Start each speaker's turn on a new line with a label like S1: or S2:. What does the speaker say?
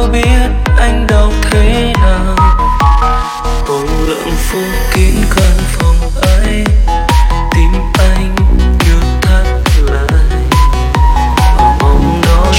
S1: đâu biết anh đau thế nào. Cùng lượng phút kín